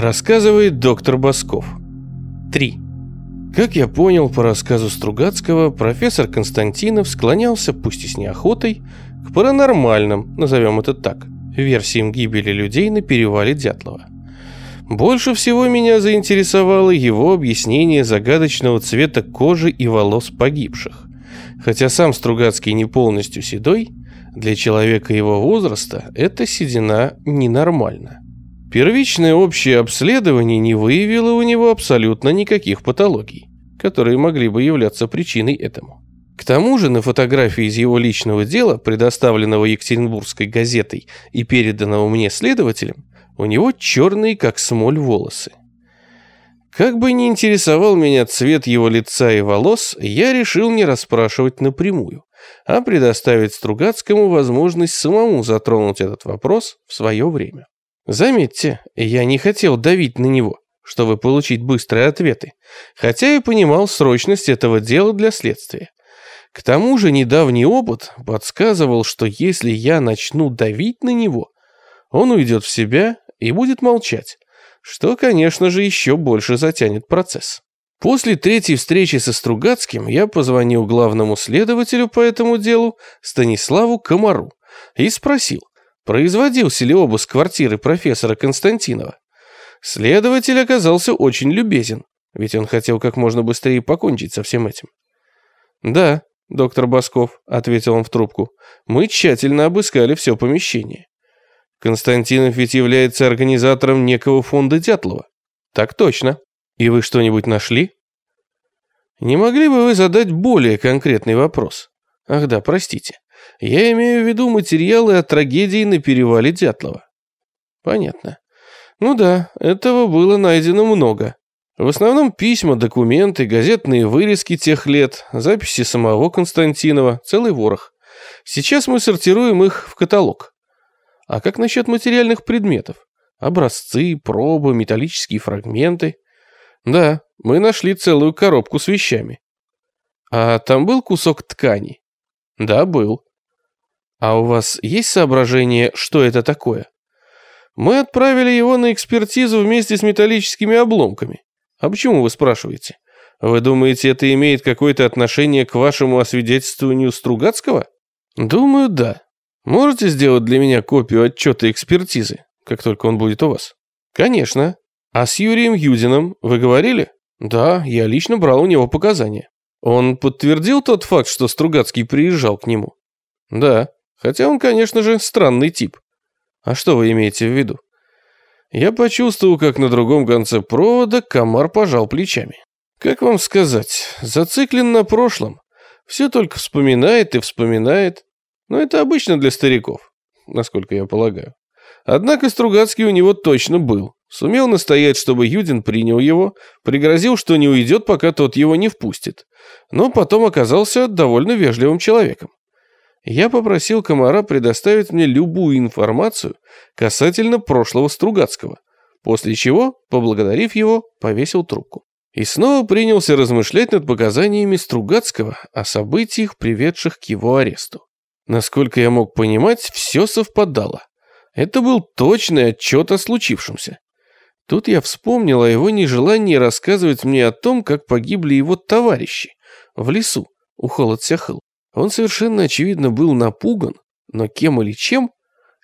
Рассказывает доктор Басков. 3. Как я понял по рассказу Стругацкого, профессор Константинов склонялся, пусть и с неохотой, к паранормальным, назовем это так, версиям гибели людей на перевале Дятлова. Больше всего меня заинтересовало его объяснение загадочного цвета кожи и волос погибших. Хотя сам Стругацкий не полностью седой, для человека его возраста эта седина ненормальна. Первичное общее обследование не выявило у него абсолютно никаких патологий, которые могли бы являться причиной этому. К тому же на фотографии из его личного дела, предоставленного Екатеринбургской газетой и переданного мне следователем, у него черные как смоль волосы. Как бы ни интересовал меня цвет его лица и волос, я решил не расспрашивать напрямую, а предоставить Стругацкому возможность самому затронуть этот вопрос в свое время. Заметьте, я не хотел давить на него, чтобы получить быстрые ответы, хотя и понимал срочность этого дела для следствия. К тому же недавний опыт подсказывал, что если я начну давить на него, он уйдет в себя и будет молчать, что, конечно же, еще больше затянет процесс. После третьей встречи со Стругацким я позвонил главному следователю по этому делу Станиславу Комару и спросил, производился ли обыск квартиры профессора Константинова. Следователь оказался очень любезен, ведь он хотел как можно быстрее покончить со всем этим. «Да, доктор Басков», — ответил он в трубку, — «мы тщательно обыскали все помещение. Константинов ведь является организатором некого фонда Дятлова». «Так точно. И вы что-нибудь нашли?» «Не могли бы вы задать более конкретный вопрос?» «Ах да, простите. Я имею в виду материалы о трагедии на перевале Дятлова. Понятно. Ну да, этого было найдено много. В основном письма, документы, газетные вырезки тех лет, записи самого Константинова, целый ворох. Сейчас мы сортируем их в каталог. А как насчет материальных предметов? Образцы, пробы, металлические фрагменты. Да, мы нашли целую коробку с вещами. А там был кусок ткани? Да, был. А у вас есть соображение, что это такое? Мы отправили его на экспертизу вместе с металлическими обломками. А почему вы спрашиваете? Вы думаете, это имеет какое-то отношение к вашему освидетельствованию Стругацкого? Думаю, да. Можете сделать для меня копию отчета экспертизы, как только он будет у вас? Конечно. А с Юрием Юдиным вы говорили? Да, я лично брал у него показания. Он подтвердил тот факт, что Стругацкий приезжал к нему? Да. Хотя он, конечно же, странный тип. А что вы имеете в виду? Я почувствовал, как на другом конце провода комар пожал плечами. Как вам сказать, зациклен на прошлом. Все только вспоминает и вспоминает. Но это обычно для стариков, насколько я полагаю. Однако Стругацкий у него точно был. Сумел настоять, чтобы Юдин принял его, пригрозил, что не уйдет, пока тот его не впустит. Но потом оказался довольно вежливым человеком я попросил комара предоставить мне любую информацию касательно прошлого Стругацкого, после чего, поблагодарив его, повесил трубку. И снова принялся размышлять над показаниями Стругацкого о событиях, приведших к его аресту. Насколько я мог понимать, все совпадало. Это был точный отчет о случившемся. Тут я вспомнил о его нежелании рассказывать мне о том, как погибли его товарищи в лесу у Холодсяхыл. Он совершенно очевидно был напуган, но кем или чем,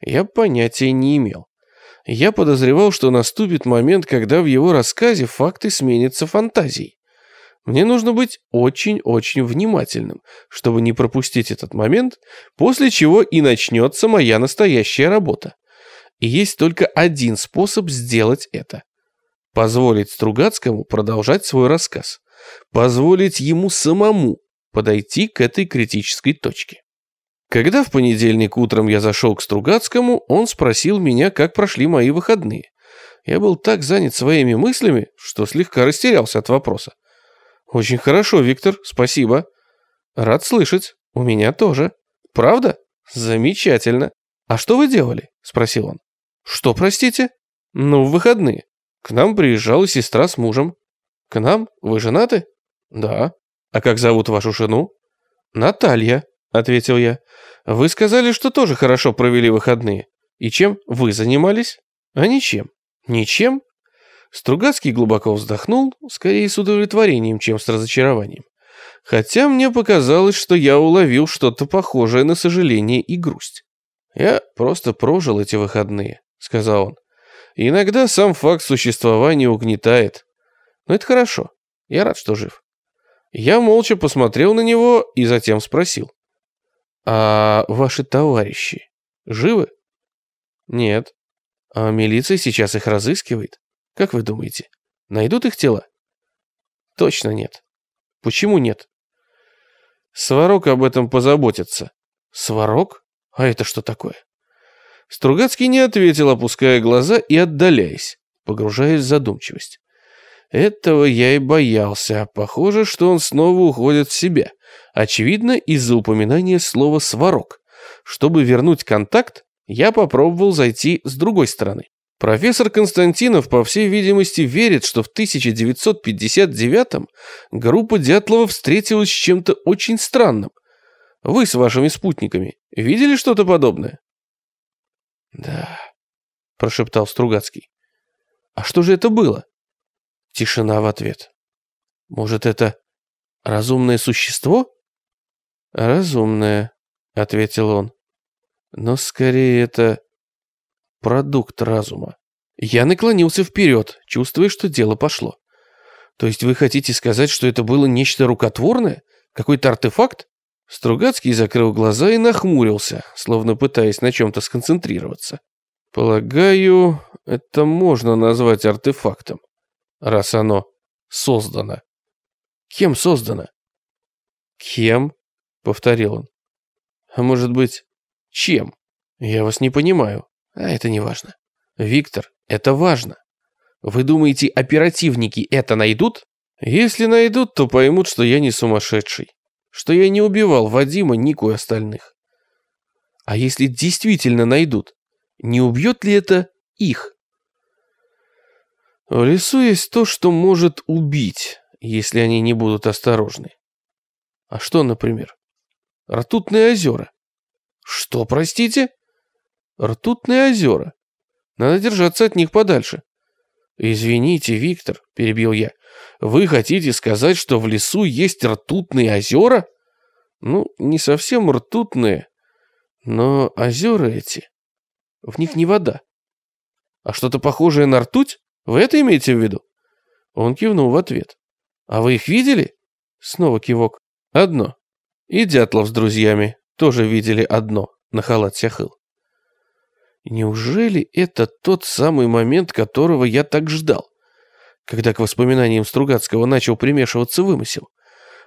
я понятия не имел. Я подозревал, что наступит момент, когда в его рассказе факты сменятся фантазией. Мне нужно быть очень-очень внимательным, чтобы не пропустить этот момент, после чего и начнется моя настоящая работа. И есть только один способ сделать это. Позволить Стругацкому продолжать свой рассказ. Позволить ему самому подойти к этой критической точке. Когда в понедельник утром я зашел к Стругацкому, он спросил меня, как прошли мои выходные. Я был так занят своими мыслями, что слегка растерялся от вопроса. «Очень хорошо, Виктор, спасибо». «Рад слышать. У меня тоже». «Правда? Замечательно. А что вы делали?» – спросил он. «Что, простите?» «Ну, в выходные. К нам приезжала сестра с мужем». «К нам? Вы женаты?» «Да». «А как зовут вашу жену?» «Наталья», — ответил я. «Вы сказали, что тоже хорошо провели выходные. И чем вы занимались?» «А ничем». «Ничем?» Стругацкий глубоко вздохнул, скорее с удовлетворением, чем с разочарованием. Хотя мне показалось, что я уловил что-то похожее на сожаление и грусть. «Я просто прожил эти выходные», — сказал он. «Иногда сам факт существования угнетает. Но это хорошо. Я рад, что жив». Я молча посмотрел на него и затем спросил. «А ваши товарищи живы?» «Нет». «А милиция сейчас их разыскивает?» Как вы думаете, найдут их тела? Точно нет. Почему нет? Сварог об этом позаботится. Сварог? А это что такое? Стругацкий не ответил, опуская глаза и отдаляясь, погружаясь в задумчивость. Этого я и боялся. Похоже, что он снова уходит в себя. Очевидно, из-за упоминания слова «сварог». Чтобы вернуть контакт, я попробовал зайти с другой стороны. Профессор Константинов, по всей видимости, верит, что в 1959-м группа Дятлова встретилась с чем-то очень странным. Вы с вашими спутниками видели что-то подобное? Да, прошептал Стругацкий. А что же это было? Тишина в ответ. Может, это разумное существо? Разумное, ответил он. Но скорее это продукт разума. Я наклонился вперед, чувствуя, что дело пошло. То есть вы хотите сказать, что это было нечто рукотворное? Какой-то артефакт? Стругацкий закрыл глаза и нахмурился, словно пытаясь на чем-то сконцентрироваться. Полагаю, это можно назвать артефактом, раз оно создано. Кем создано? Кем? Повторил он. А может быть, чем? Я вас не понимаю. А это не важно. Виктор, это важно. Вы думаете, оперативники это найдут? Если найдут, то поймут, что я не сумасшедший. Что я не убивал Вадима, Нику и остальных. А если действительно найдут, не убьет ли это их? В лесу есть то, что может убить, если они не будут осторожны. А что, например? Ртутные озера. Что, простите? Ртутные озера. Надо держаться от них подальше. Извините, Виктор, перебил я. Вы хотите сказать, что в лесу есть ртутные озера? Ну, не совсем ртутные, но озера эти, в них не вода. А что-то похожее на ртуть? Вы это имеете в виду? Он кивнул в ответ. А вы их видели? Снова кивок. Одно. И Дятлов с друзьями тоже видели одно на халат Сяхыл. Неужели это тот самый момент, которого я так ждал? Когда к воспоминаниям Стругацкого начал примешиваться вымысел,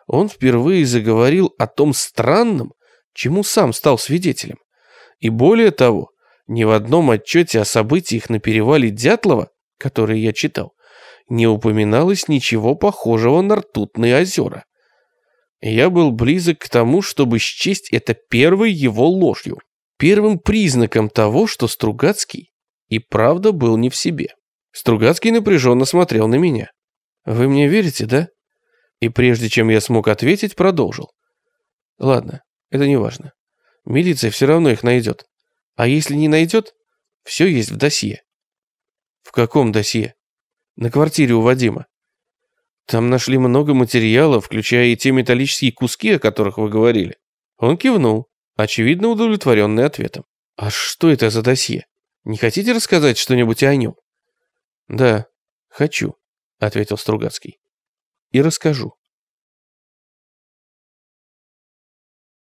он впервые заговорил о том странном, чему сам стал свидетелем. И более того, ни в одном отчете о событиях на перевале Дятлова, который я читал, не упоминалось ничего похожего на ртутные озера. Я был близок к тому, чтобы счесть это первой его ложью первым признаком того, что Стругацкий и правда был не в себе. Стругацкий напряженно смотрел на меня. «Вы мне верите, да?» И прежде чем я смог ответить, продолжил. «Ладно, это не важно. Милиция все равно их найдет. А если не найдет, все есть в досье». «В каком досье?» «На квартире у Вадима. Там нашли много материала, включая и те металлические куски, о которых вы говорили». Он кивнул очевидно удовлетворенный ответом. «А что это за досье? Не хотите рассказать что-нибудь о нем?» «Да, хочу», — ответил Стругацкий. «И расскажу».